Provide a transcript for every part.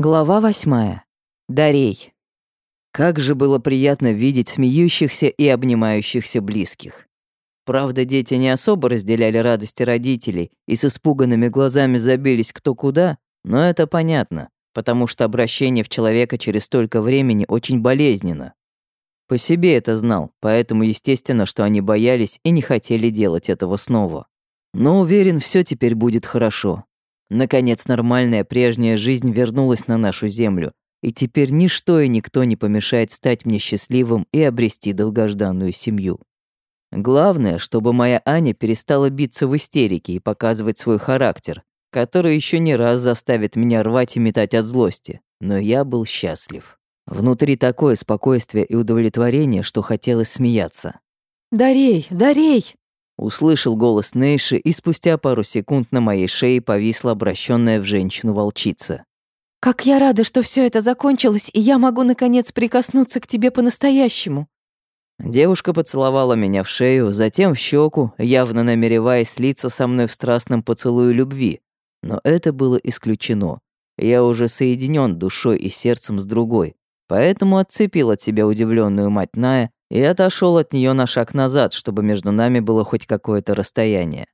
Глава восьмая. Дарей. Как же было приятно видеть смеющихся и обнимающихся близких. Правда, дети не особо разделяли радости родителей и с испуганными глазами забились кто куда, но это понятно, потому что обращение в человека через столько времени очень болезненно. По себе это знал, поэтому естественно, что они боялись и не хотели делать этого снова. Но уверен, все теперь будет хорошо. Наконец, нормальная прежняя жизнь вернулась на нашу землю, и теперь ничто и никто не помешает стать мне счастливым и обрести долгожданную семью. Главное, чтобы моя Аня перестала биться в истерике и показывать свой характер, который еще не раз заставит меня рвать и метать от злости. Но я был счастлив. Внутри такое спокойствие и удовлетворение, что хотелось смеяться. «Дарей, Дарей!» Услышал голос Нейши, и спустя пару секунд на моей шее повисла обращенная в женщину волчица. «Как я рада, что все это закончилось, и я могу, наконец, прикоснуться к тебе по-настоящему!» Девушка поцеловала меня в шею, затем в щеку, явно намереваясь слиться со мной в страстном поцелуе любви. Но это было исключено. Я уже соединен душой и сердцем с другой, поэтому отцепил от себя удивленную мать Ная и отошел от нее на шаг назад, чтобы между нами было хоть какое-то расстояние.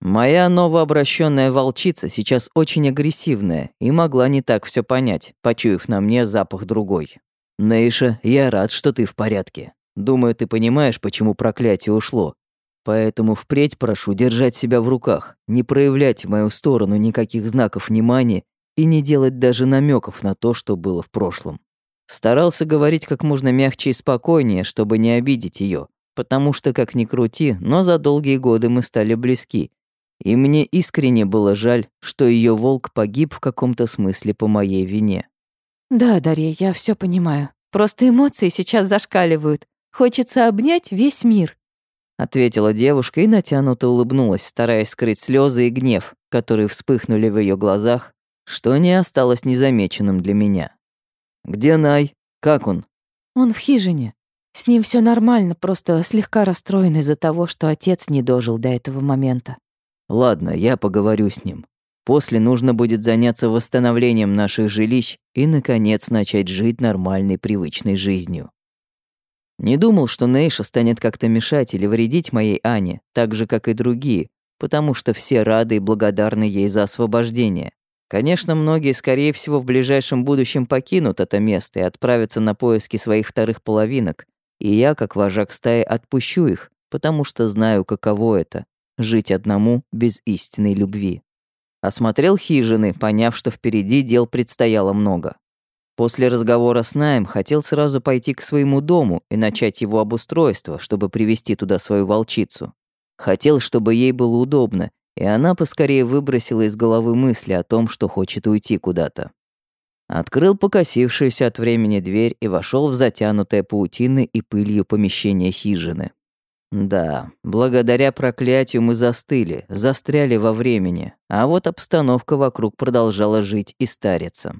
Моя новообращенная волчица сейчас очень агрессивная и могла не так все понять, почуяв на мне запах другой. Нейша, я рад, что ты в порядке. Думаю, ты понимаешь, почему проклятие ушло. Поэтому впредь прошу держать себя в руках, не проявлять в мою сторону никаких знаков внимания и не делать даже намеков на то, что было в прошлом. Старался говорить как можно мягче и спокойнее, чтобы не обидеть ее, потому что, как ни крути, но за долгие годы мы стали близки. И мне искренне было жаль, что ее волк погиб в каком-то смысле по моей вине. «Да, Дарья, я все понимаю. Просто эмоции сейчас зашкаливают. Хочется обнять весь мир», — ответила девушка и натянуто улыбнулась, стараясь скрыть слезы и гнев, которые вспыхнули в ее глазах, что не осталось незамеченным для меня. «Где Най? Как он?» «Он в хижине. С ним все нормально, просто слегка расстроен из-за того, что отец не дожил до этого момента». «Ладно, я поговорю с ним. После нужно будет заняться восстановлением наших жилищ и, наконец, начать жить нормальной, привычной жизнью». Не думал, что Нейша станет как-то мешать или вредить моей Ане, так же, как и другие, потому что все рады и благодарны ей за освобождение. Конечно, многие, скорее всего, в ближайшем будущем покинут это место и отправятся на поиски своих вторых половинок, и я, как вожак стаи, отпущу их, потому что знаю, каково это — жить одному без истинной любви. Осмотрел хижины, поняв, что впереди дел предстояло много. После разговора с Наем хотел сразу пойти к своему дому и начать его обустройство, чтобы привести туда свою волчицу. Хотел, чтобы ей было удобно, и она поскорее выбросила из головы мысли о том, что хочет уйти куда-то. Открыл покосившуюся от времени дверь и вошел в затянутое паутиной и пылью помещение хижины. Да, благодаря проклятию мы застыли, застряли во времени, а вот обстановка вокруг продолжала жить и стариться.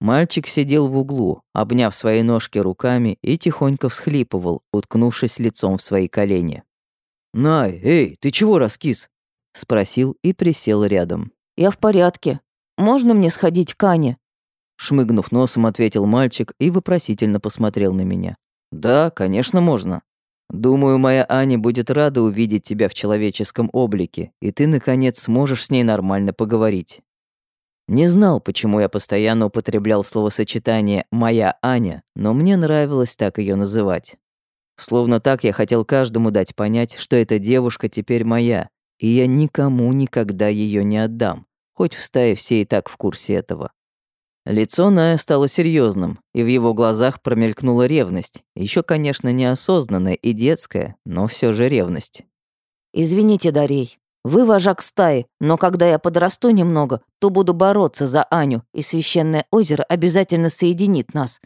Мальчик сидел в углу, обняв свои ножки руками и тихонько всхлипывал, уткнувшись лицом в свои колени. «Най, эй, ты чего раскис?» Спросил и присел рядом. «Я в порядке. Можно мне сходить к Ане?» Шмыгнув носом, ответил мальчик и вопросительно посмотрел на меня. «Да, конечно, можно. Думаю, моя Аня будет рада увидеть тебя в человеческом облике, и ты, наконец, сможешь с ней нормально поговорить». Не знал, почему я постоянно употреблял словосочетание «моя Аня», но мне нравилось так ее называть. Словно так я хотел каждому дать понять, что эта девушка теперь моя, и я никому никогда ее не отдам, хоть в стае все и так в курсе этого. Лицо Ная стало серьезным, и в его глазах промелькнула ревность, еще, конечно, неосознанная и детская, но все же ревность. «Извините, Дарей, вы вожак стаи, но когда я подрасту немного, то буду бороться за Аню, и священное озеро обязательно соединит нас».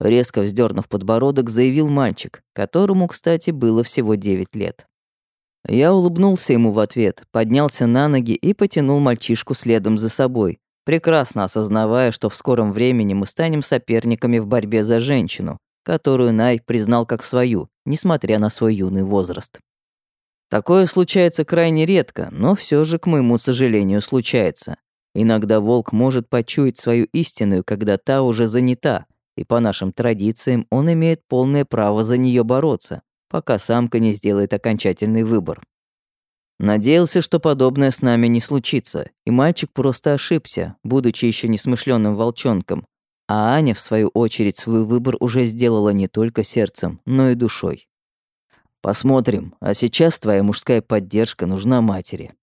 Резко вздернув подбородок, заявил мальчик, которому, кстати, было всего девять лет. Я улыбнулся ему в ответ, поднялся на ноги и потянул мальчишку следом за собой, прекрасно осознавая, что в скором времени мы станем соперниками в борьбе за женщину, которую Най признал как свою, несмотря на свой юный возраст. Такое случается крайне редко, но все же, к моему сожалению, случается. Иногда волк может почуять свою истинную, когда та уже занята, и по нашим традициям он имеет полное право за нее бороться, пока самка не сделает окончательный выбор. Надеялся, что подобное с нами не случится, и мальчик просто ошибся, будучи еще несмышленным волчонком, а Аня, в свою очередь, свой выбор уже сделала не только сердцем, но и душой. Посмотрим, а сейчас твоя мужская поддержка нужна матери.